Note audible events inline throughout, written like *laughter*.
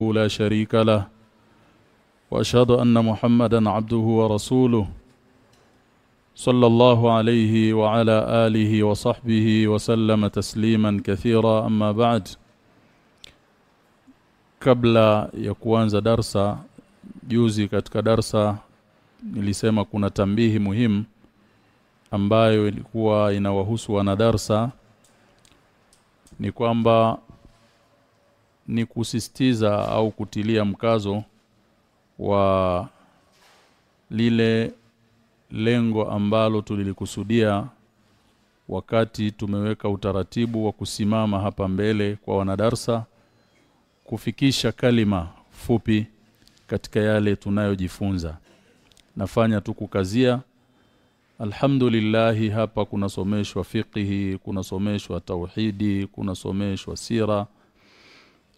لا شريك له. وأشهد أن محمدا عبده ورسوله. صلى الله عليه وعلى آله وصحبه وسلم تسليما كثيرا. أما بعد قبل يكون يكوانز درسا juzi اللي darsa كنا تنبيه مهم أمبايو ambayo ilikuwa inawahusu wanadarsa ni kwamba ni kusisitiza au kutilia mkazo wa lile lengo ambalo tulilikusudia wakati tumeweka utaratibu wa kusimama hapa mbele kwa wanadarsa kufikisha kalima fupi katika yale tunayojifunza. Nafanya tu kukazia. Alhamdulillahi hapa kunasomeshwa fiqhi kunasomeshwa tauhidi kunasomeshwa sira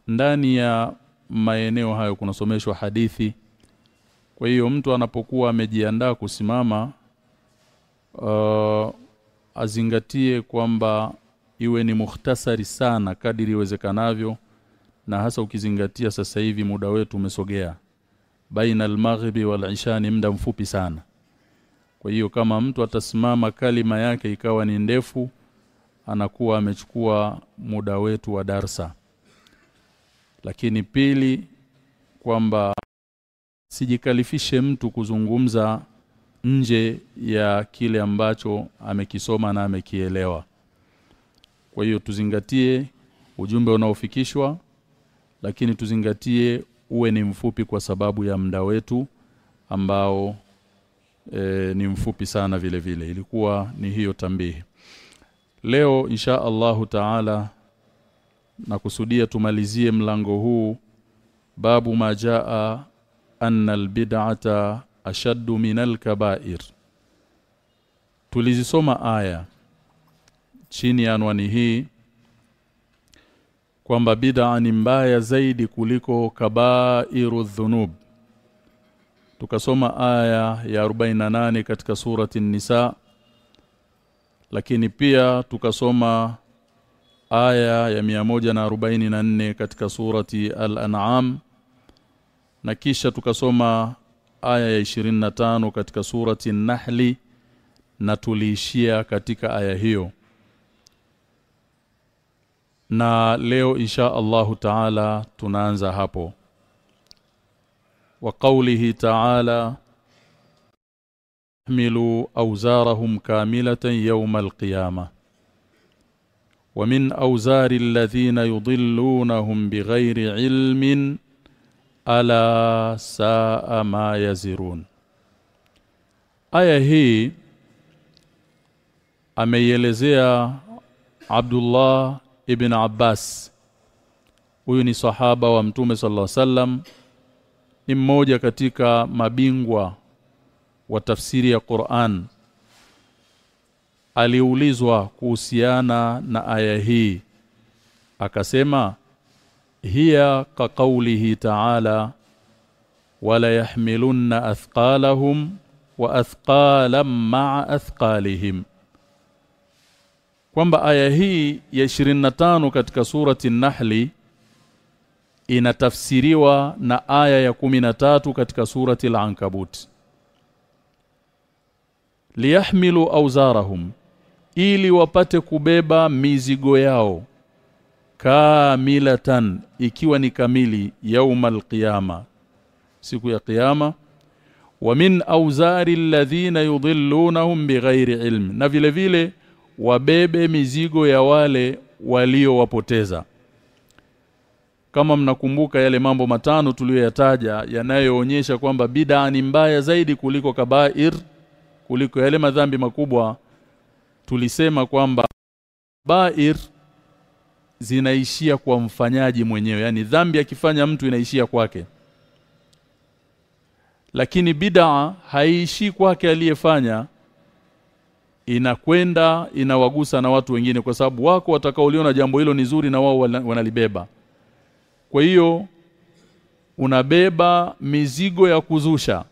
ndani ya maeneo hayo kunasomeshwa hadithi. Kwa hiyo mtu anapokuwa amejiandaa kusimama uh, azingatie kwamba iwe ni mukhtasari sana kadiri iwezekanavyo na hasa ukizingatia sasa hivi muda wetu umesogea. Baina almaghribi wal-isha ni muda mfupi sana. Kwa hiyo kama mtu atasimama kalima yake ikawa ni ndefu anakuwa amechukua muda wetu wa darsa lakini pili kwamba sijikalifishe mtu kuzungumza nje ya kile ambacho amekisoma na amekielewa. Kwa hiyo tuzingatie ujumbe unaofikishwa lakini tuzingatie uwe ni mfupi kwa sababu ya muda wetu ambao e, ni mfupi sana vile vile. Ilikuwa ni hiyo tambihi. Leo insha Allahu taala na kusudia tumalizie mlango huu. Babu majaa anna albid'ata ashaddu min alkaba'ir. Tulizisoma aya chini ya anwani hii kwamba bid'a ni mbaya zaidi kuliko kabairu dhunub. Tukasoma aya ya 48 katika surati nisa lakini pia tukasoma aya ya 144 katika surati al-an'am. Na kisha tukasoma aya ya 25 katika surati nahli na tuliishia katika aya hiyo. Na leo insha Allahu Taala tunaanza hapo. Wa qawlihi Taala milu awzarahum kamilatan yawm alqiyamah wa min awzari alladhina بغير علم ala saa ma yazirun. Aya hii ameielezea Abdullah ibn Abbas. Huyu ni sahaba wa mtume sallallahu sallam ni mmoja katika mabingwa wa tafsiri ya Qur'an aliulizwa kuhusiana na aya hii. Akasema hiya ka qawlihi ta'ala wala yahmilunna athqalahum wa athqalan ma'a athqalihim. Kwamba aya hii ya 25 katika surati Nahli inatafsiriwa na aya ya 13 katika surati Al-Ankabut. Liyahmilu awzarahum ili wapate kubeba mizigo yao kamilatan ikiwa ni kamili yaumal qiyama siku ya kiyama wa min awzari alladhina yudhillunahum bighairi ilm na vile vile wabebe mizigo ya wale waliowapoteza. Kama mnakumbuka yale mambo matano tuliyoyataja yanayoonyesha kwamba bid'a ni mbaya zaidi kuliko kabair kuliko yale madhambi makubwa tulisema kwamba bair zinaishia kwa mfanyaji mwenyewe yani dhambi akifanya mtu inaishia kwake. Lakini bid'a haiishi kwake aliyefanya inakwenda inawagusa na watu wengine kwa sababu wako watakaoliona jambo hilo ni zuri na wao wanalibeba. Kwa hiyo unabeba mizigo ya kuzusha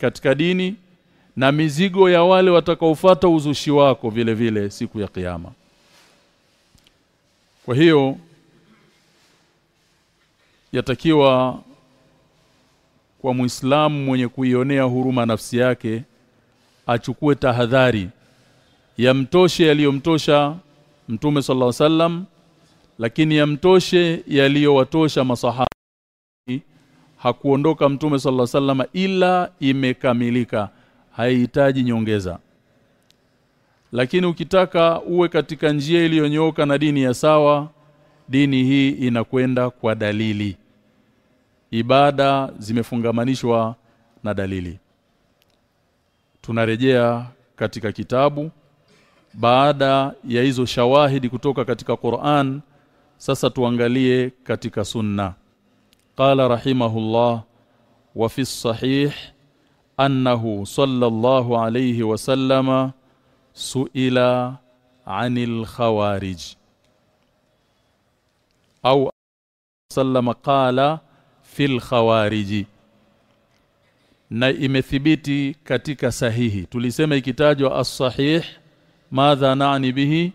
katika dini na mizigo ya wale watakaofuata uzushi wako vile vile siku ya kiyama. Kwa hiyo yatakiwa kwa Muislamu mwenye kuionea huruma nafsi yake achukue tahadhari ya mtoshe yaliyomtosha Mtume sallallahu alaihi wasallam lakini yamtoshe yaliyowatosha masahaba. Hakuondoka Mtume alaihi wasallam ila imekamilika haihitaji nyongeza. Lakini ukitaka uwe katika njia iliyonyooka na dini ya sawa dini hii inakwenda kwa dalili. Ibada zimefungamanishwa na dalili. Tunarejea katika kitabu. Baada ya hizo shawahidi kutoka katika Qur'an sasa tuangalie katika sunna. Qala rahimahullah wa fi sahih annahu sallallahu alayhi wa sallama suila anil khawarij au sallama qala fil khawariji na imethibiti katika sahihi tulisema ikitajwa as-sahih madha naani bihi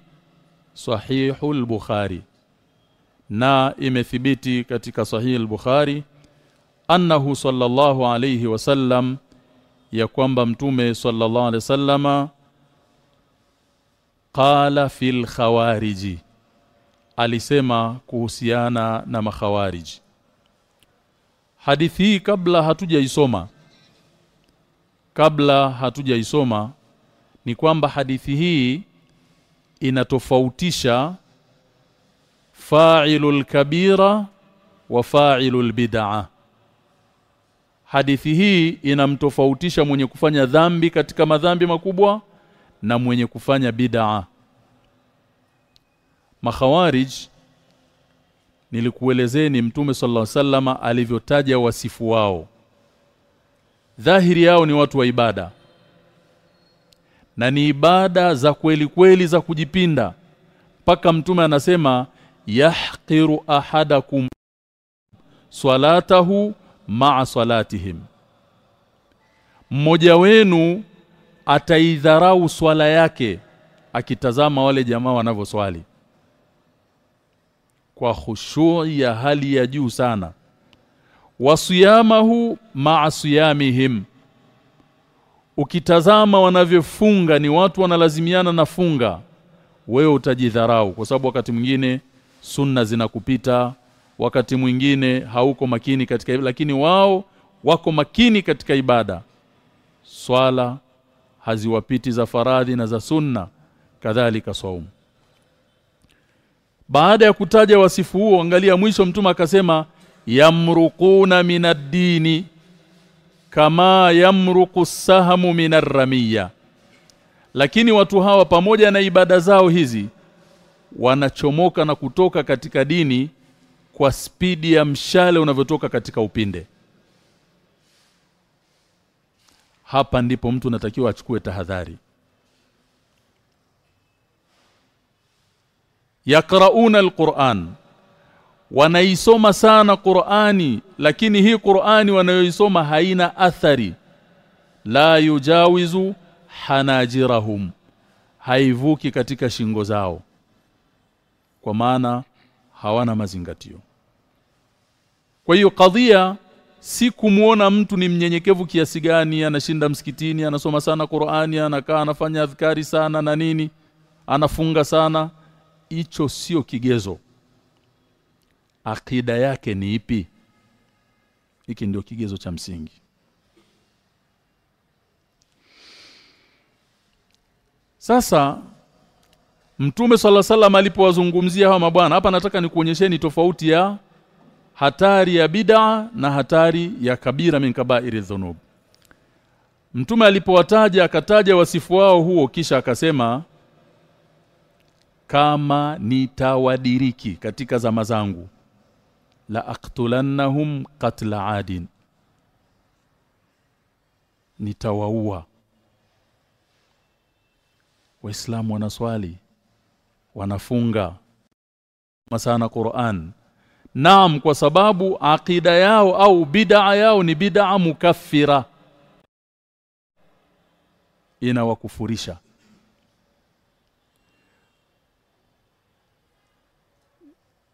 sahihul bukhari na imethibiti katika sahih al-bukhari annahu sallallahu alayhi wasallam ya kwamba mtume sallallahu alaihi wasallama qala fil khawariji alisema kuhusiana na makhawariji. Hadithi hii kabla hatujaisoma kabla hatujaisoma ni kwamba hadithi hii inatofautisha fa'ilul kabira wa fa'ilul bid'a hadithi hii inamtofautisha mwenye kufanya dhambi katika madhambi makubwa na mwenye kufanya bid'a. Makhawarij nilikuelezeni mtume sallallahu wasallam alivyotaja wasifu wao. Dhahiri yao ni watu wa ibada. Na ni ibada za kweli kweli za kujipinda. Mpaka mtume anasema yahqiru ahadakum salatahu ma'a salatihim. Mmoja wenu ataidharau swala yake akitazama wale jamaa wanavyoswali. Kwa khushu' ya hali ya juu sana. Wasiyamahu ma'a siyamihim. Ukitazama wanavyofunga ni watu wanalazimiana na funga wewe utajidharau kwa sababu wakati mwingine sunna zinakupita wakati mwingine hauko makini katika lakini wao wako makini katika ibada. Swala haziwapiti za faradhi na za sunna kadhalika saumu baada ya kutaja wasifu huo angalia mwisho mtume akasema yamruquna minaddini kama yamruqu sahamu minarramiya. Lakini watu hawa pamoja na ibada zao hizi wanachomoka na kutoka katika dini kwa spidi ya mshale unavyotoka katika upinde. Hapa ndipo mtu natakiwa achukue tahadhari. Yakrauna alquran. Wanaisoma sana Qur'ani lakini hii Qur'ani wanayoisoma haina athari. La yujawizu hanajirahum. Haivuki katika shingo zao. Kwa maana hawana mazingatio kwa hiyo kadhia si kumuona mtu ni mnyenyekevu kiasi gani anashinda msikitini anasoma sana Qur'ani anakaa anafanya adhkari sana na nini anafunga sana. Hicho sio kigezo. Akida yake ni ipi? Hiki ndio kigezo cha msingi. Sasa Mtume sala salam alipowazungumzia hawa mabwana hapa nataka nikuonyesheni tofauti ya hatari ya bid'a na hatari ya kabira min kaba'iri dhunub. Mtume alipowataja akataja wasifu wao huo kisha akasema kama nitawadiriki katika zama zangu la aqtulannahum qatla adin. Nitawaua. Waislamu wanaswali wanafunga masana Qur'an Naam kwa sababu akida yao au bid'a yao ni bid'a mukaffira. Inawakufurisha.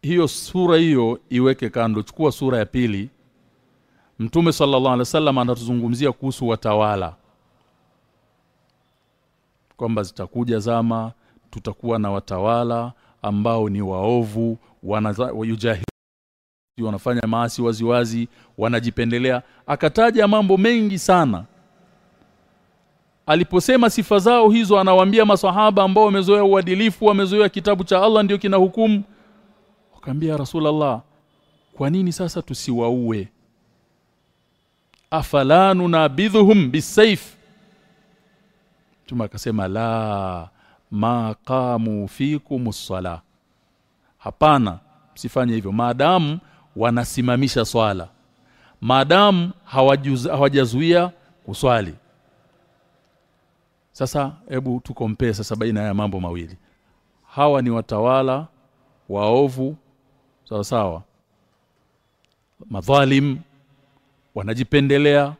Hiyo sura hiyo iweke kando chukua sura ya pili. Mtume sallallahu alaihi wasallam anatuzungumzia kuhusu watawala. Kwamba zitakuja zama tutakuwa na watawala ambao ni waovu wanayujahili wanafanya maasi waziwazi wanajipendelea. Akataja mambo mengi sana. Aliposema sifa zao hizo anawaambia maswahaba ambao wamezoea uadilifu wamezoea kitabu cha Allah ndio kina hukumu. Wakamwambia Rasulullah kwa nini sasa tusiwaue? Afalanu nabidhuhum bisayf? Tuma akasema la ma qamu fikum Hapana msifanye hivyo. Maadamu wanasimamisha swala. Maadamu hawajazuia kuswali. Sasa hebu tukompee sasa baina ya mambo mawili. Hawa ni watawala waovu sawa sawa. Madhalim wanajipendelea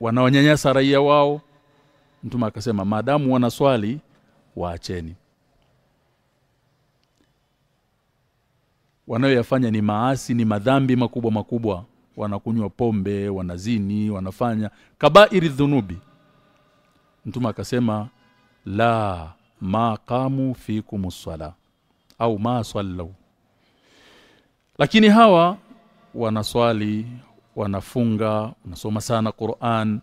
wanaonyanyasa raia wao. Mtume akasema maadamu wanaswali waacheni wanayoyafanya ni maasi ni madhambi makubwa makubwa. Wanakunywa pombe wanazini wanafanya kabairi dhunubi. Mtume akasema la ma qamu fikum sala au ma sallu. Lakini hawa wanaswali wanafunga wanasoma sana Qur'an.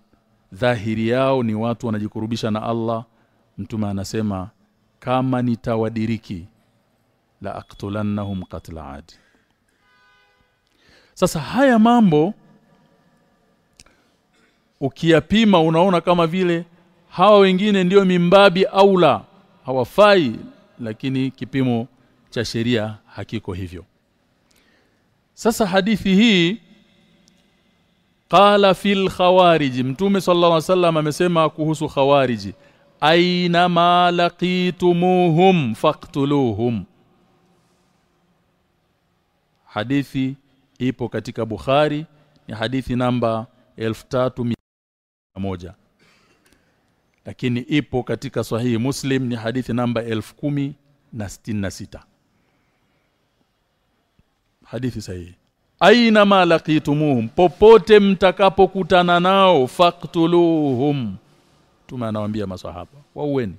Dhahiri yao ni watu wanajikurubisha na Allah. Mtume anasema kama nitawadiriki la aqtulannahum qatla adi sasa haya mambo ukiyapima unaona kama vile hawa wengine ndiyo mimbabi aula hawafai lakini kipimo cha sheria hakiko hivyo. Sasa hadithi hii qala fil khawarij mtume sallallahu alaihi wasallam amesema kuhusu khawarij aina ma laqitumuhum faqtuluhum hadithi ipo katika Bukhari ni hadithi namba 1301 lakini ipo katika sahihi Muslim ni hadithi namba 1066 hadithi sahihi. Aina ma laqitumuhum popote mtakapokutana nao faqtuluhum tuma anawaambia maswahaba waueni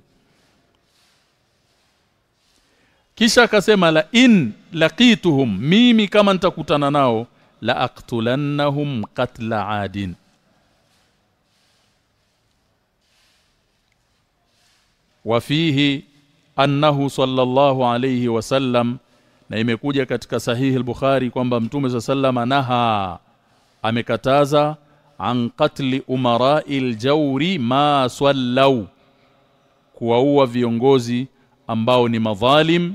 kisha akasema la in laqituhum mimi kama nitakutana nao la aqtulannahum qatla adin. Wafihi annahu sallallahu alayhi wasallam na imekuja katika sahihi al-Bukhari kwamba Mtume sallama naha amekataza an qatli umara'il jawri ma sallau kuwaua viongozi ambao ni madhalim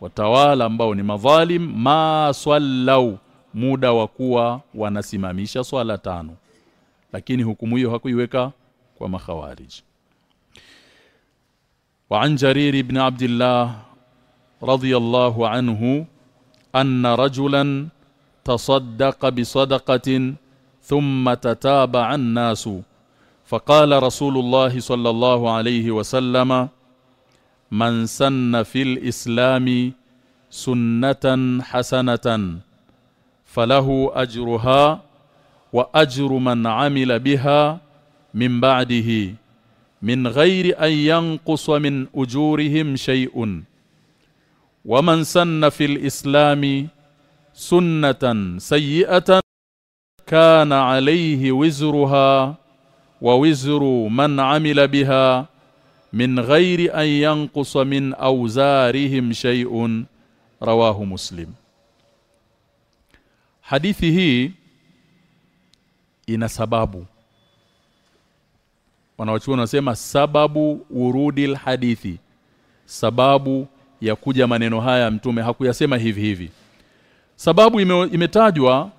watawala ambao ni madhalim ma sallau muda wa kuwa wanasimamisha swala tano lakini hukumu hiyo hakuiweka kwa makhawarij وعن جرير بن عبد الله رضي الله عنه أن رجلا تصدق بصدقة ثم تتابع الناس فقال رسول الله صلى الله عليه وسلم من سن في الإسلام سنة حسنة فله أجرها وأجر من عمل بها من بعده من غير أن ينقص من أجورهم شيء. ومن سن في الإسلام سنة سيئة كان عليه وزرها ووزر من عمل بها min ghairi an yanqusa min awzarihim shay'un rawahu muslim. Hadithi hii ina sababu. Wanaochuo wanasema sababu urudil hadithi sababu ya kuja maneno haya mtume hakuyasema hivi hivi. Sababu ime, imetajwa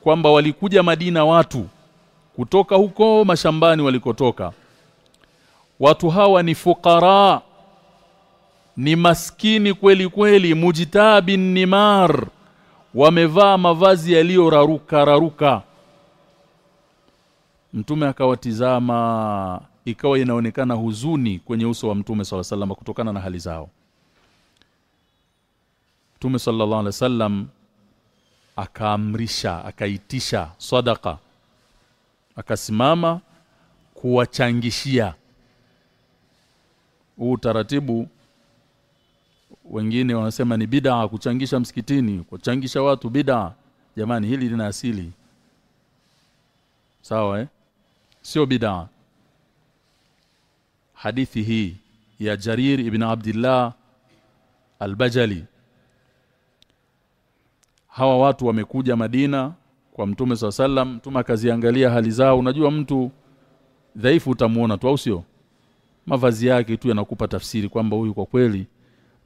kwamba walikuja Madina watu kutoka huko mashambani walikotoka watu hawa ni fukara ni maskini kweli kweli. Mujtabin nimar. Wamevaa mavazi yaliyoraruka raruka. Mtume akawatizama ikawa inaonekana huzuni kwenye uso wa mtume swalla sallam kutokana na hali zao. Mtume sallallahu alaihi wasallam akaamrisha akaitisha sadaka akasimama kuwachangishia huu utaratibu wengine wanasema ni bidaa kuchangisha msikitini kuchangisha watu bid'a. Jamani hili lina asili. Sawa eh? Sio bidaa hadithi hii ya Jarir ibn Abdullah al-Bajali. Hawa watu wamekuja Madina kwa Mtume swalla sallam Mtume akaziangalia hali zao. Unajua mtu dhaifu utamuona tu au sio mavazi yake tu yanakupa tafsiri kwamba huyu kwa kweli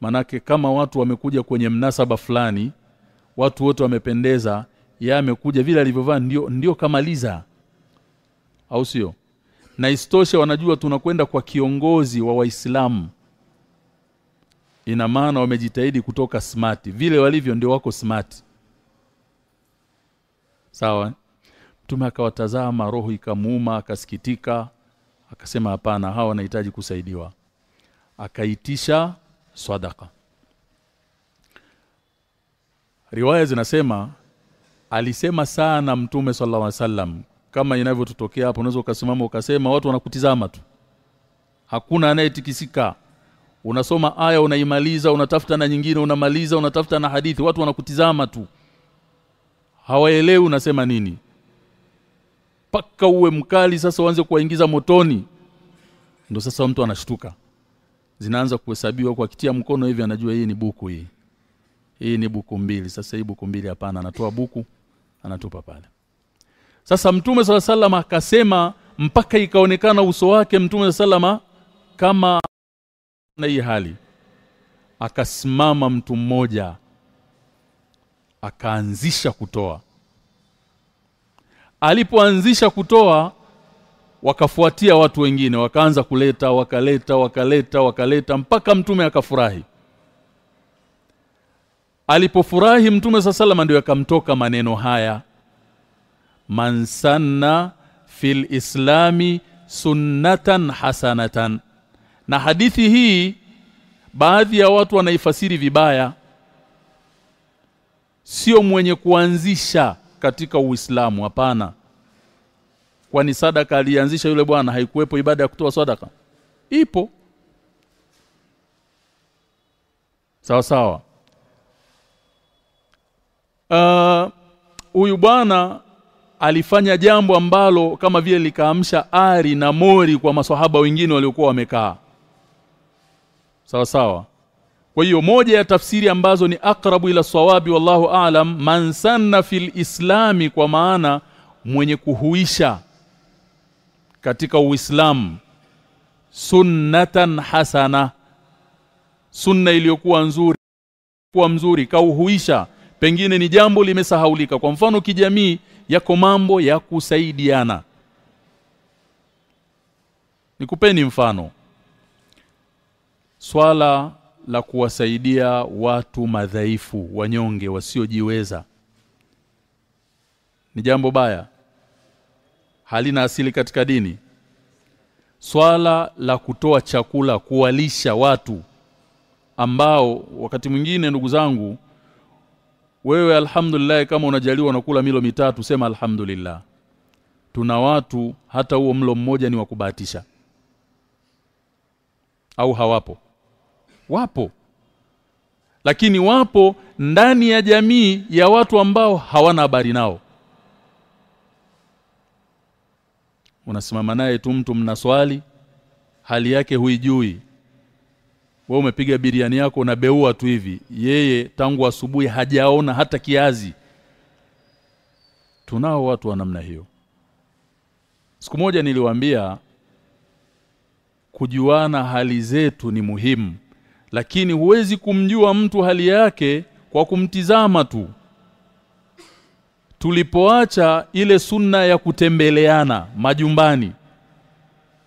manake kama watu wamekuja kwenye mnasaba fulani watu wote wamependeza ya amekuja vile alivyovaa ndio ndio kamaliza au sio? Na istoshe wanajua tunakwenda kwa kiongozi wa waislamu. Ina maana wamejitahidi kutoka smart. Vile walivyo ndio wako smart. Sawa? Mtume akawatazama roho ikamuuma akasikitika akasema hapana hawa wanahitaji kusaidiwa. Akaitisha sadaka riwaya zinasema alisema sana mtume sallallahu alaihi wasallam kama inavyotutokea hapo unaweza ukasimama ukasema watu wanakutizama tu. Hakuna anayetikisika. Unasoma aya unaimaliza unatafuta na nyingine unamaliza unatafuta na hadithi watu wanakutizama tu. Hawaelewi unasema nini paka uwe mkali sasa uanze kuwaingiza motoni. Ndo sasa mtu anashtuka. Zinaanza kuhesabiwa kwa kitia mkono hivi anajua hii ni buku hii. Hii ni buku mbili. Sasa hii buku mbili hapana anatoa buku anatupa pale. Sasa mtume sala salama akasema mpaka ikaonekana uso wake mtume salama kama na hii hali. Akasimama mtu mmoja akaanzisha kutoa alipoanzisha kutoa wakafuatia watu wengine wakaanza kuleta wakaleta wakaleta wakaleta mpaka mtume akafurahi. Alipofurahi mtume sallallahu ndio akamtoka maneno haya mansanna fil islami sunnatan hasanatan. Na hadithi hii baadhi ya watu wanaifasiri vibaya. Sio mwenye kuanzisha katika Uislamu hapana. Kwani sadaka alianzisha yule bwana haikuwepo ibada ya kutoa sadaka? Ipo. Sawa sawa. Huyu uh, bwana alifanya jambo ambalo kama vile likaamsha ari na mori kwa maswahaba wengine waliokuwa wamekaa. Sawa sawa kwa hiyo moja ya tafsiri ambazo ni akrabu ila sawabi wallahu aalam man sanna fil islami kwa maana mwenye kuhuisha katika uislamu sunnatan hasana sunna iliyokuwa nzuri kuwa mzuri kauhuisha pengine ni jambo limesahaulika. Kwa mfano kijamii yako mambo ya kusaidiana. Nikupeni mfano. Swala la kuwasaidia watu madhaifu wanyonge wasiojiweza. Ni jambo baya. Halina asili katika dini. Swala la kutoa chakula kuwalisha watu ambao wakati mwingine ndugu zangu wewe alhamdulillah kama unajaliwa unakula milo mitatu sema alhamdulillah. Tuna watu hata huo mlo mmoja ni wa kubahatisha. Au hawapo wapo. Lakini wapo ndani ya jamii ya watu ambao hawana habari nao. Unasimama naye tu mtu mnaswali hali yake huijui. Wewe umepiga biriani yako unabeua tu hivi. Yeye tangu asubuhi hajaona hata kiazi. Tunao watu wa namna hiyo. Siku moja niliwaambia kujuana hali zetu ni muhimu lakini huwezi kumjua mtu hali yake kwa kumtizama tu. Tulipoacha ile sunna ya kutembeleana majumbani.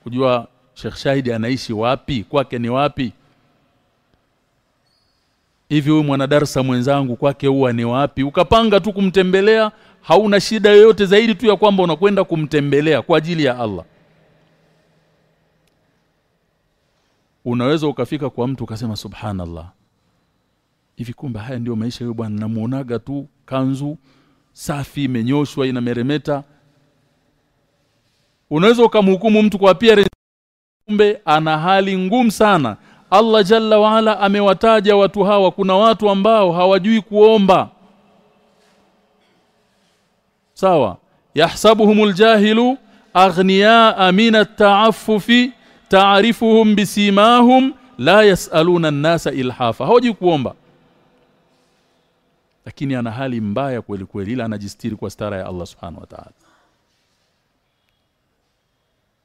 Kujua Sheikh Shahidi anaishi wapi kwake ni wapi? Hivi huyu mwanadarsa mwenzangu kwake huwa ni wapi? Ukapanga tu kumtembelea hauna shida yoyote zaidi tu ya kwamba unakwenda kumtembelea kwa ajili ya Allah unaweza ukafika kwa mtu ukasema subhanallah. Hivi kumbe haya ndio maisha yao bwana namuonaga tu kanzu safi imenyoshwa inameremeta. Unaweza ukamhukumu mtu kwa appearance kumbe ana hali ngumu sana. Allah jalla waala amewataja watu hawa. Kuna watu ambao hawajui kuomba. Sawa? Yahsabuhumul jahilu aghniyaa amina at-ta'affufi ta'rifuhum bisimahum la yasaluna an-nasa ilhafa. Hoji kuomba. Lakini ana hali mbaya kweli kweli ila anajistiri kwa stara ya Allah subhanahu wa ta'ala.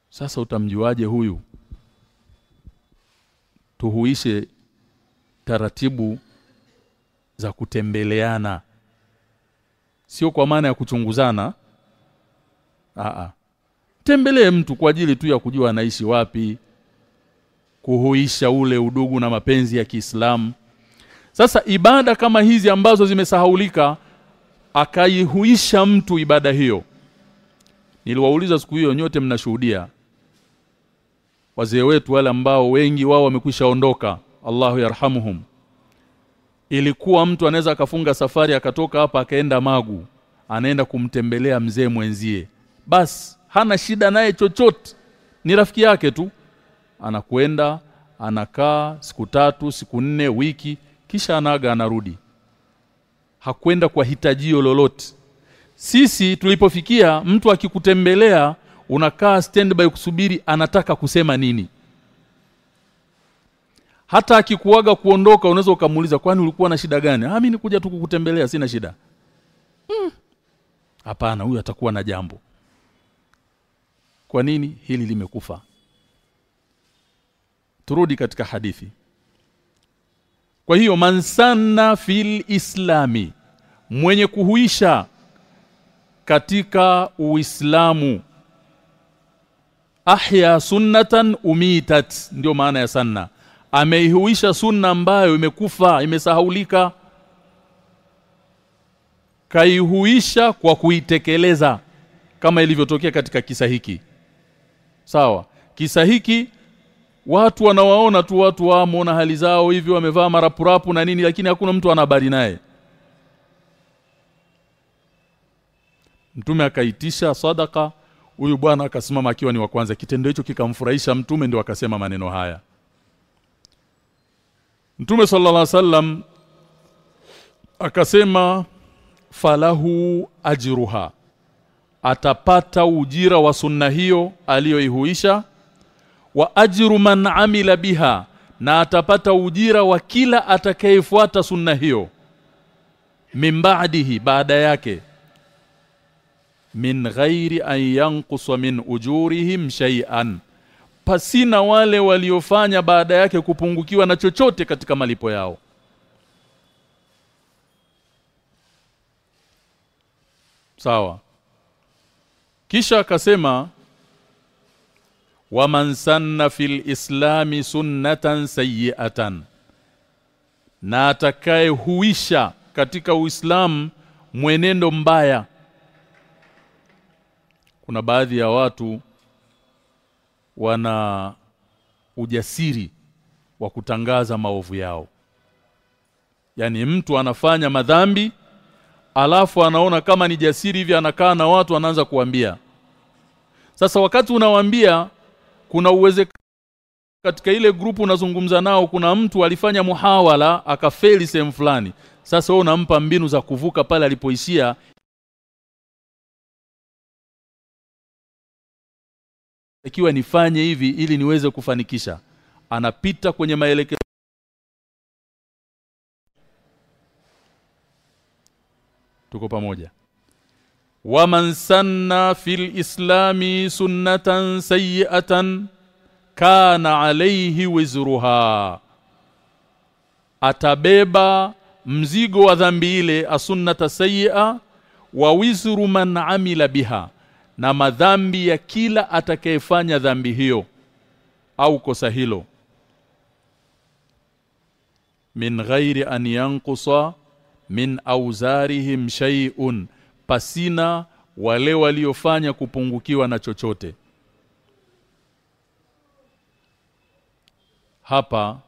Sasa utamjuaje huyu? Tuhuishe taratibu za kutembeleana. Sio kwa maana ya kuchunguzana. A tembelee mtu kwa ajili tu ya kujua anaishi wapi kuhuisha ule udugu na mapenzi ya Kiislamu. Sasa ibada kama hizi ambazo zimesahaulika akaihuisha mtu ibada hiyo. Niliwauliza siku hiyo nyote mnashuhudia? Wazee wetu wale ambao wengi wao wamekwisha ondoka Allahu yarhamuhum. Ilikuwa mtu anaweza akafunga safari akatoka hapa akaenda Magu anaenda kumtembelea mzee mwenzie. Bas hana shida naye chochote. Ni rafiki yake tu. Anakwenda anakaa siku tatu siku nne wiki kisha anaga anarudi. Hakwenda kwa hitajio lolote. Sisi tulipofikia mtu akikutembelea unakaa standby kusubiri anataka kusema nini. Hata akikuaga kuondoka unaweza ukamuuliza kwani ulikuwa na shida gani? Ah mimi nikuja tu kukutembelea sina shida. Hapana hmm. huyu atakuwa na jambo kwa nini hili limekufa? Turudi katika hadithi. Kwa hiyo mansanna fil islami mwenye kuhuisha katika uislamu ahya sunnatan umitat ndio maana ya sanna. Ameihuisha sunna ambayo imekufa imesahaulika. Kaihuisha kwa kuitekeleza kama ilivyotokea katika kisa hiki sawa. Kisa hiki watu wanawaona tu watu wamo na hali zao hivi wamevaa marapurapu na nini lakini hakuna mtu ana habari naye. Mtume akaitisha sadaka huyu bwana akasimama akiwa ni wa kwanza. Kitendo hicho kikamfurahisha mtume ndio akasema maneno haya. Mtume sallallahu alaihi wasallam akasema falahu ajruha atapata ujira wa sunna hiyo aliyoihuisha wa ajru man amila biha na atapata ujira wa kila atakayefuata sunna hiyo. Min ba'dihi baada yake. Min ghairi an yanqusa min ujurihim shay'an. Pasina wale waliofanya baada yake kupungukiwa na chochote katika malipo yao. Sawa kisha akasema waman sanna fil islami sunnatan sayyi'atan. Na atakaye huisha katika uislamu mwenendo mbaya. Kuna baadhi ya watu wana ujasiri wa kutangaza maovu yao. Yani mtu anafanya madhambi alafu anaona kama ni jasiri hivi anakaa na watu anaanza kuambia. Sasa wakati unawambia kuna uwezekano katika ile grupu unazungumza nao kuna mtu alifanya muhawala akafeli sehemu fulani. Sasa wewe unampa mbinu za kuvuka pale alipoishia. Ikiwa nifanye hivi ili niweze kufanikisha. Anapita kwenye maelekezo tuko pamoja. Waman sanna fil islami sunnatan sayyatan kana alayhi wizruha. Atabeba mzigo wa dhambi ile asunnata sayyi'a wa wizru man amila biha na madhambi ya kila atakayefanya dhambi hiyo. Au kosa hilo. Min ghairi an yanqusa min auzarihim shay'un pasina wale waliofanya kupungukiwa na chochote. Hapa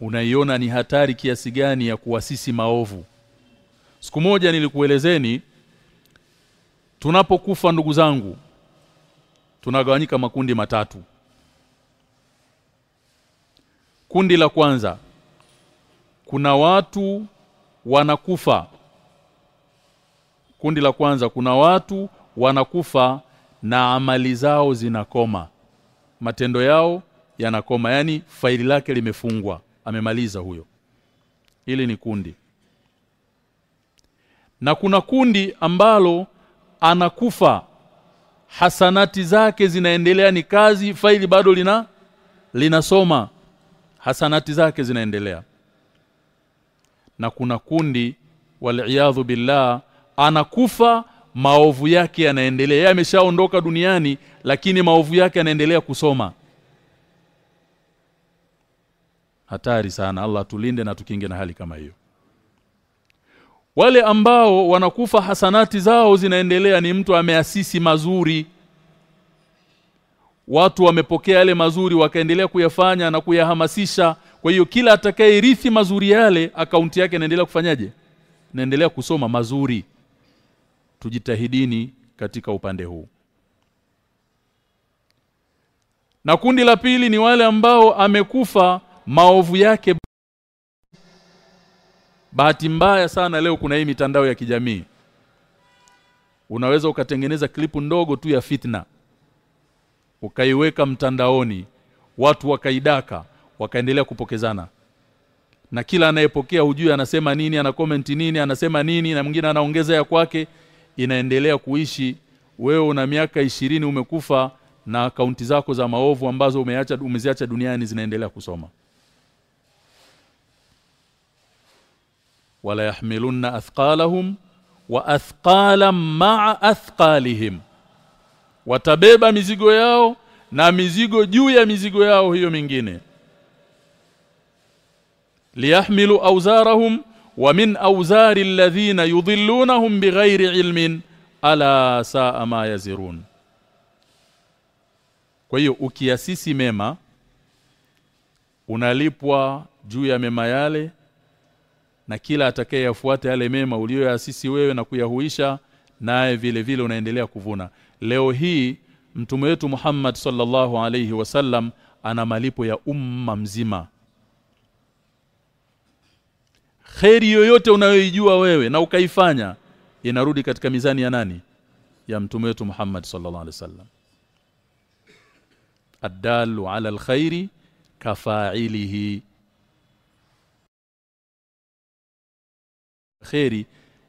unaiona ni hatari kiasi gani ya kuwasisi maovu. Siku moja nilikuelezeni tunapokufa ndugu zangu tunagawanyika makundi matatu. Kundi la kwanza kuna watu wanakufa. Kundi la kwanza kuna watu wanakufa na amali zao zinakoma. Matendo yao yanakoma yani faili lake limefungwa. Amemaliza huyo. Ili ni kundi. Na kuna kundi ambalo anakufa. Hasanati zake zinaendelea ni kazi faili bado lina linasoma. Hasanati zake zinaendelea na kuna kundi waliaadhu billah anakufa maovu yake yanaendelea. Yeye ameshaondoka duniani lakini maovu yake yanaendelea kusoma. Hatari sana. Allah tulinde na tukinge na hali kama hiyo. Wale ambao wanakufa hasanati zao zinaendelea. Ni mtu ameasisi mazuri. Watu wamepokea yale mazuri wakaendelea kuyafanya na kuyahamasisha kwa hiyo kila atakayerithi mazuri yale akaunti yake inaendelea kufanyaje? Naendelea kusoma mazuri. Tujitahidini katika upande huu. Na kundi la pili ni wale ambao amekufa maovu yake. Bahati mbaya sana leo kuna hii mitandao ya kijamii. Unaweza ukatengeneza klipu ndogo tu ya fitna. Ukaiweka mtandaoni. Watu wakaidaka wakaendelea kupokezana. Na kila anayepokea hujui anasema nini ana comment nini anasema nini na mwingine anaongeza ya kwake inaendelea kuishi. Wewe una miaka ishirini umekufa na akaunti zako za maovu ambazo umeacha umeziacha duniani zinaendelea kusoma. Wala yahmilunna athqalahum wa athqala ma'a athqalihim. Watabeba mizigo yao na mizigo juu ya mizigo yao hiyo mingine liyahmilu awzarahum wa min awzari alladhina yudhillunahum bighairi ilmin ala saa ma yazirun kwa hiyo ukiasisi mema unalipwa juu ya mema yale na kila atakayeyafuata yale mema uliyoyaasisi wewe na kuyahuisha naye vile vile unaendelea kuvuna. Leo hii mtume wetu Muhammad sallallahu alayhi wasallam ana malipo ya umma mzima kheri yoyote unayoijua wewe na ukaifanya inarudi katika mizani ya nani? Ya mtume wetu Muhammad sallallahu alaihi wasallam. Addalu ala alkhairi kafa'ilihi kheri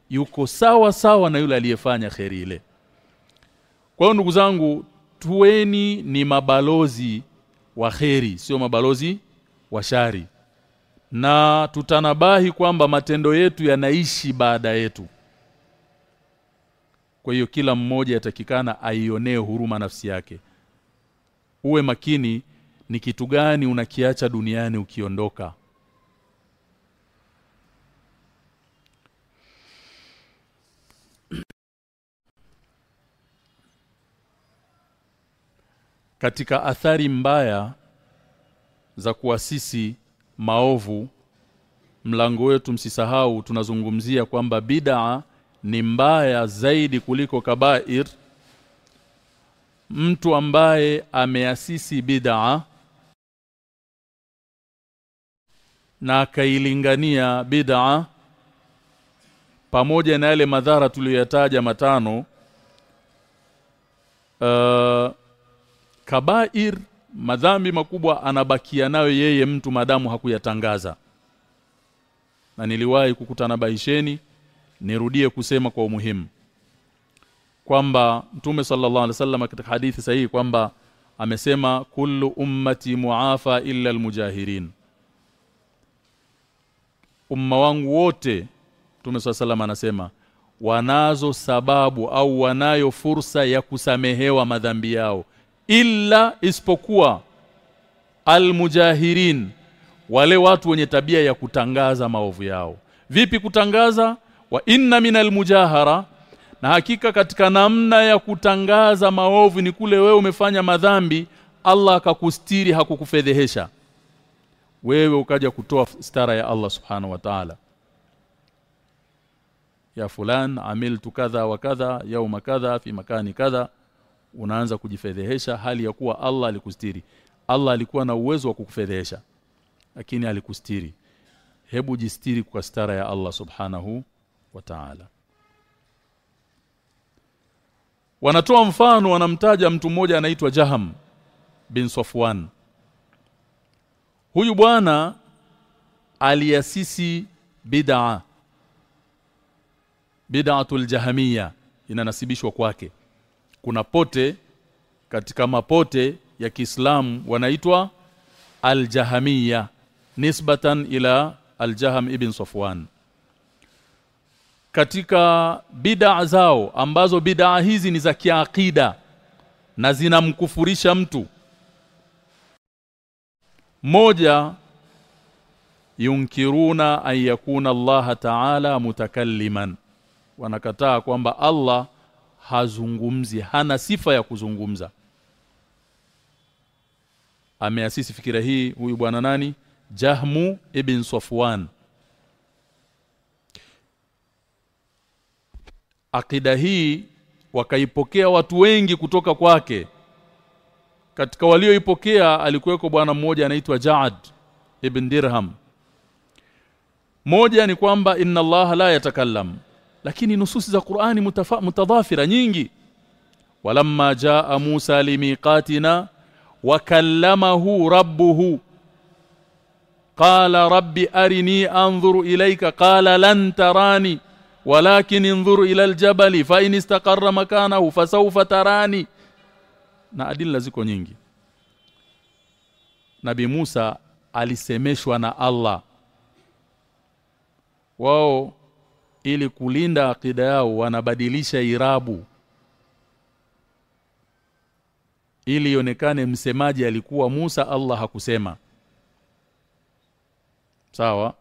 yuko sawa sawa na yule aliyefanya kheri ile. Kwa hiyo ndugu zangu tuweni ni mabalozi wa kheri sio mabalozi wa shari na tutanabahi kwamba matendo yetu yanaishi baada yetu. Kwa hiyo kila mmoja atakikana aionee huruma nafsi yake. Uwe makini ni kitu gani unakiacha duniani ukiondoka. Katika athari mbaya za kuasisi maovu mlango wetu msisahau tunazungumzia kwamba bid'a ni mbaya zaidi kuliko kabair. Mtu ambaye ameasisi bid'a na akailingania bid'a pamoja na yale madhara tuliyoyataja matano uh, kabair madhambi makubwa anabakia nayo yeye mtu madamu hakuyatangaza. Na niliwahi kukutana baisheni nirudie kusema kwa umuhimu kwamba Mtume sallallahu alaihi wasallam katika hadithi sahihi kwamba amesema kullu ummati muafa illa almujahirin. Umma wangu wote Mtume sallallahu anasema wanazo sababu au wanayo fursa ya kusamehewa madhambi yao illa isipokuwa almujahirin wale watu wenye tabia ya kutangaza maovu yao. Vipi kutangaza? Wa inna minal mujahara na hakika katika namna ya kutangaza maovu ni kule wewe umefanya madhambi Allah akakustiri hakukufedhehesha. Wewe ukaja kutoa stara ya Allah subhanahu wa ta'ala. Ya fulan amiltu kadha wa kadha yauma kadha fi makani kadha unaanza kujifedhehesha hali ya kuwa Allah alikustiri. Allah alikuwa na uwezo wa kukufedhehesha lakini alikustiri. Hebu jistiri kwa stara ya Allah subhanahu wa ta'ala. Wanatoa mfano wanamtaja mtu mmoja anaitwa Jaham bin Safwan. Huyu bwana aliasisi bid'a bid'atul jahamia inanasibishwa kwake kuna pote katika mapote ya Kiislamu wanaitwa Al-Jahamiyya nisbatan ila al-jaham ibn Safwan. Katika bid'a zao ambazo bid'a hizi ni za kiakida na zinamkufurisha mtu moja yunkiruna an yakuna Allah ta'ala mutakalliman. Wanakataa kwamba Allah hazungumzi hana sifa ya kuzungumza. Ameasisi fikira hii huyu bwana nani? Jahmu ibn Safwan. Akida hii wakaipokea watu wengi kutoka kwake. Katika walioipokea alikuweko bwana mmoja anaitwa Ja'ad ibn Dirham. Moja ni kwamba inna Allah la yatakallam lakini nususi za Qur'ani mutadhafira nyingi walamma jaa Musa limiqatina wakallamahu rabbuhu qala rabbi arini anzuru ilayka qala lan tarani walakin انظر aljabali fa in istaqarra makanahu fasawfa tarani na adila ziko nyingi Nabi Musa alisemeshwa na Allah wao ili kulinda akida yao wanabadilisha irabu. Ili ionekane msemaji alikuwa Musa Allah hakusema. Sawa?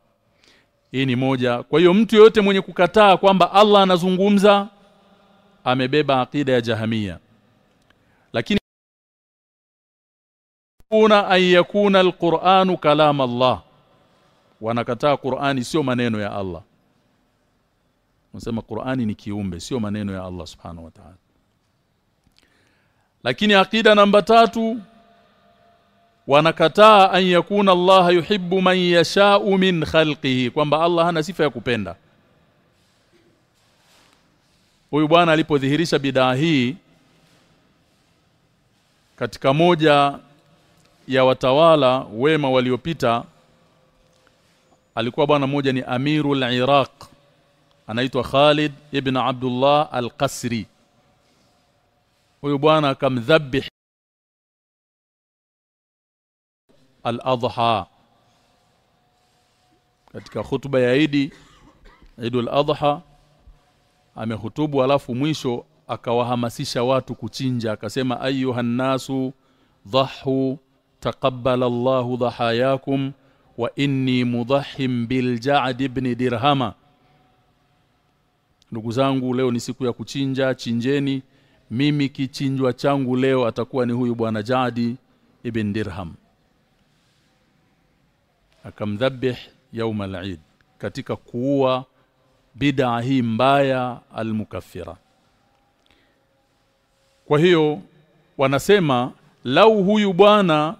Hii ni moja. Kwa hiyo mtu yote mwenye kukataa kwamba Allah anazungumza amebeba akida ya jahamia. Lakini kuna ayakuna alquran alquranu kalam Allah. Wanakataa Qur'ani sio maneno ya Allah Unasema Qur'ani ni kiumbe sio maneno ya Allah Subhanahu wa Ta'ala. Lakini akida namba tatu wanakataa an yakuna Allah yuhibbu man yasha'u min khalqihi kwamba Allah hana sifa ya kupenda. Huyu bwana alipodhihirisha bidaa hii katika moja ya watawala wema waliopita alikuwa bwana mmoja ni Amirul Iraq anaitwa Khalid ibn Abdullah al-Qasri. Huyu bwana akamdhabih al-adha. Katika hutuba ya Idi Eidul Adha amehutubu alafu mwisho akawahamasisha watu kuchinja. Akasema ayuhan nasu dhahu taqabbala Allahu dhahayakum wa inni mudahhim bil ja'd ibn dirhama ndugu zangu leo ni siku ya kuchinja chinjeni. Mimi kichinjwa changu leo atakuwa ni huyu bwana Jadi ibn Dirham. Akamdhabih yaum al-Eid katika kuua bid'a hii mbaya al-mukaffira. Kwa hiyo wanasema lau huyu bwana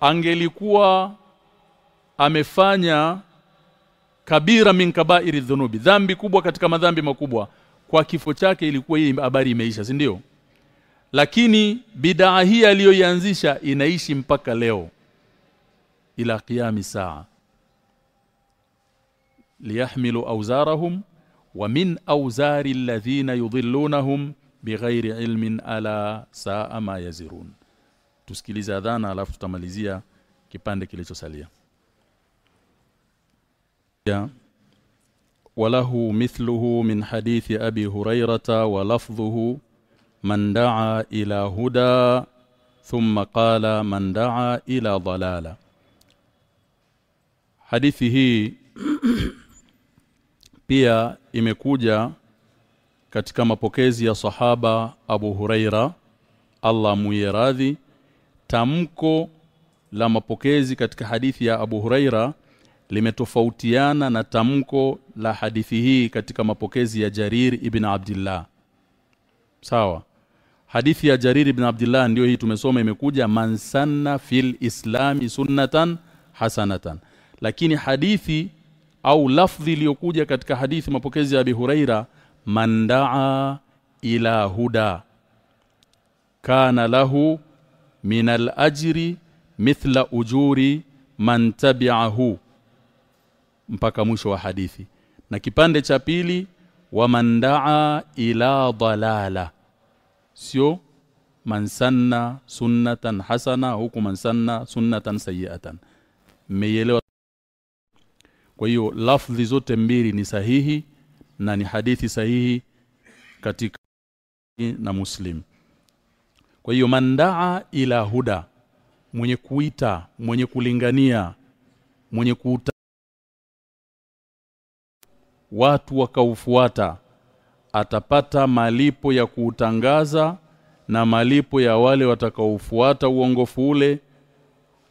angelikuwa amefanya kabira min kabairi dhunubi. Dhambi kubwa katika madhambi makubwa kwa kifo chake ilikuwa hii habari imeisha si ndio? Lakini bidaa hii aliyoianzisha inaishi mpaka leo ila qiyami saa. Liyahmilu awzarahum wa min awzari alladhina yudhillunahum bighairi ilmin ala saa ma yazirun. Tusikilize adhana alafu tutamalizia kipande kilichosalia وله مثله من حديث أبي هريرة ولفظه من دعا إلى هدى ثم قال من دعا إلى ضلالة hadithi hii *clears throat* pia imekuja katika mapokezi ya sahaba Abu Huraira Allah muiradhi tamko la mapokezi katika hadithi ya Abu Huraira limetofautiana na tamko la hadithi hii katika mapokezi ya Jarir ibn Abdullah sawa. Hadithi ya Jarir ibn Abdullah ndio hii tumesoma imekuja man sanna fil islami sunnatan hasanatan. Lakini hadithi au lafdhi iliyokuja katika hadithi mapokezi ya Abi Huraira man daa ila huda kana lahu min al-ajri mithla ujuri man tabi'ahu mpaka mwisho wa hadithi. Na kipande cha pili wa mandaa ila dalala. Sio mansanna sunnatan hasana huku mansanna sunnatan sayiatan. Mmeielewa? Kwa hiyo lafdhi zote mbili ni sahihi na ni hadithi sahihi katika na muslim. Kwa hiyo mandaa ila huda mwenye kuita mwenye kulingania mwenye kuuta watu wakaufuata atapata malipo ya kuutangaza na malipo ya wale watakaofuata uongofu ule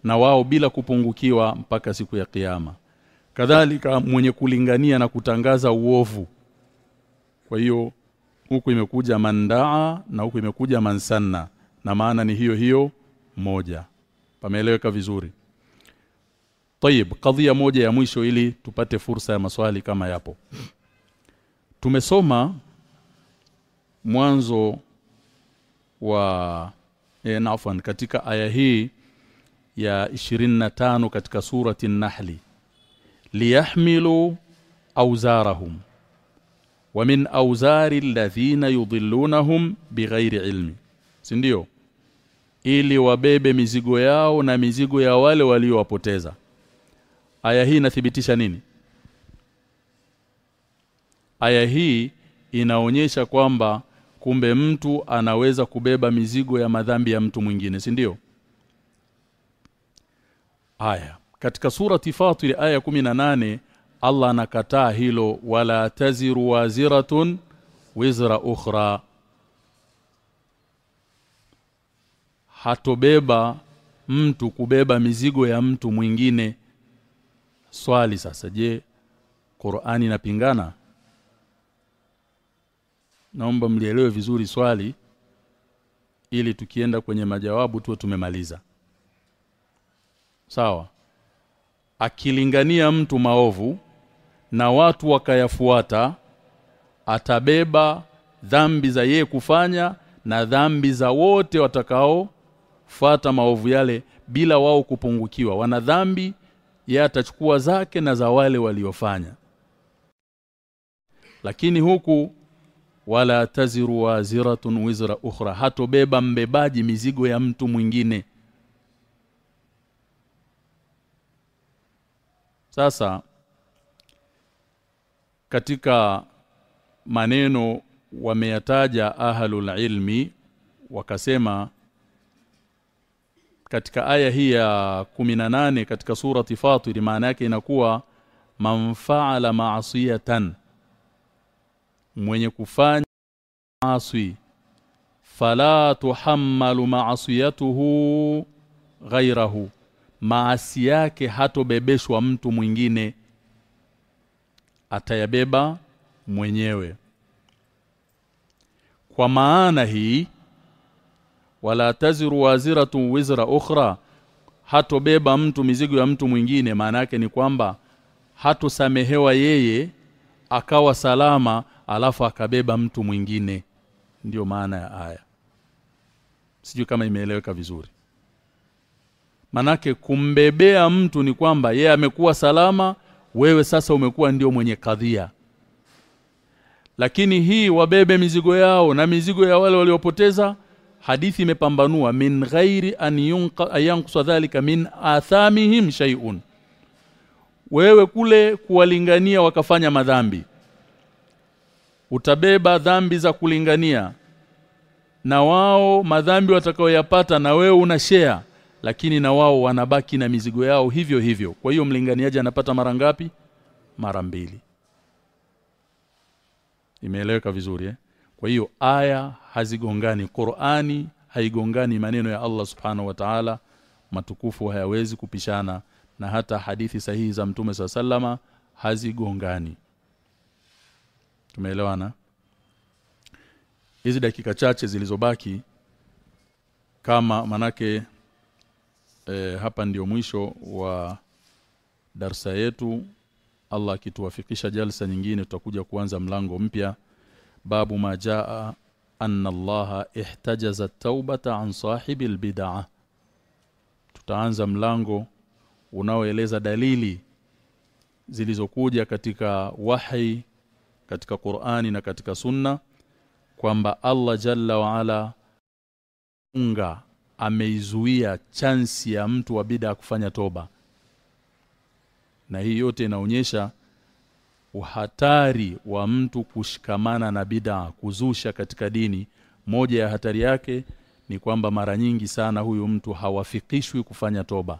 na wao bila kupungukiwa mpaka siku ya kiyama. Kadhalika mwenye kulingania na kutangaza uovu. Kwa hiyo huku imekuja mandaa na huku imekuja mansanna na maana ni hiyo hiyo moja. Pameeleweka vizuri Tayib kadhia moja ya mwisho ili tupate fursa ya maswali kama yapo. Tumesoma mwanzo wa e, nafan katika aya hii ya 25 katika surati an-nahli liyahmilu awzarahum wa min awzari alladhina yudhillunahum bighairi ilmi. Si ndio? Ili wabebe mizigo yao na mizigo ya wale waliowapoteza aya hii inathibitisha nini? Aya hii inaonyesha kwamba kumbe mtu anaweza kubeba mizigo ya madhambi ya mtu mwingine si ndio? Aya. Katika surati Fatir aya 18 Allah anakataa hilo wala taziru waziratun wizra ukhra. Hatobeba mtu kubeba mizigo ya mtu mwingine swali sasa je Qur'ani inapingana? Naomba mlielewe vizuri swali ili tukienda kwenye majawabu tuwe tumemaliza. Sawa. Akilingania mtu maovu na watu wakayafuata atabeba dhambi za ye kufanya na dhambi za wote watakao fuata maovu yale bila wao kupungukiwa. Wana dhambi yeye atachukua zake na za wale waliofanya. Lakini huku wala taziru waziratun wizra ukhra hatobeba mbebaji mizigo ya mtu mwingine. Sasa katika maneno wameyataja ahlul ilmi wakasema katika aya hii ya 18 katika surati Fatir maana yake inakuwa manfaala ma'siyatan mwenye kufanya maasi fala tuhammalu ma'siyatuhu ghairahu maasi yake hatobebeshwa mtu mwingine atayabeba mwenyewe. Kwa maana hii wala taziru waziratu wizra ukhra hatobeba mtu mizigo ya mtu mwingine maana yake ni kwamba hatosamehewa yeye akawa salama alafu akabeba mtu mwingine. Ndiyo maana ya aya. Sijui kama imeeleweka vizuri. Manake kumbebea mtu ni kwamba yeye amekuwa salama wewe sasa umekuwa ndio mwenye kadhia. Lakini hii wabebe mizigo yao na mizigo ya wale waliopoteza hadithi imepambanua min ghairi an yunqa dhalika min athamihim shay'un. Wewe kule kuwalingania wakafanya madhambi. Utabeba dhambi za kulingania. Na wao madhambi watakaoyapata na wewe una share lakini na wao wanabaki na mizigo yao hivyo hivyo. Kwa hiyo mlinganiaji anapata mara ngapi? Mara mbili. Imeeleweka vizuri eh kwa hiyo aya hazigongani Qur'ani haigongani maneno ya Allah subhanahu wa ta'ala. Matukufu hayawezi kupishana na hata hadithi sahihi za mtume sallama hazigongani. Tumeelewana? Hizi dakika chache zilizobaki kama manake e, hapa ndio mwisho wa darsa yetu. Allah akituwafikisha jalsa nyingine tutakuja kuanza mlango mpya babu جاء anna Allah ihtajaza taubata an sahibi albid'ah. Tutaanza mlango unaoeleza dalili zilizokuja katika wahi katika Qur'ani na katika Sunna kwamba Allah Jalla wa Ala unga ameizuia chansi ya mtu wa bid'a kufanya toba. Na hii yote inaonyesha uhatari wa mtu kushikamana na bidhaa kuzusha katika dini. Moja ya hatari yake ni kwamba mara nyingi sana huyu mtu hawafikishwi kufanya toba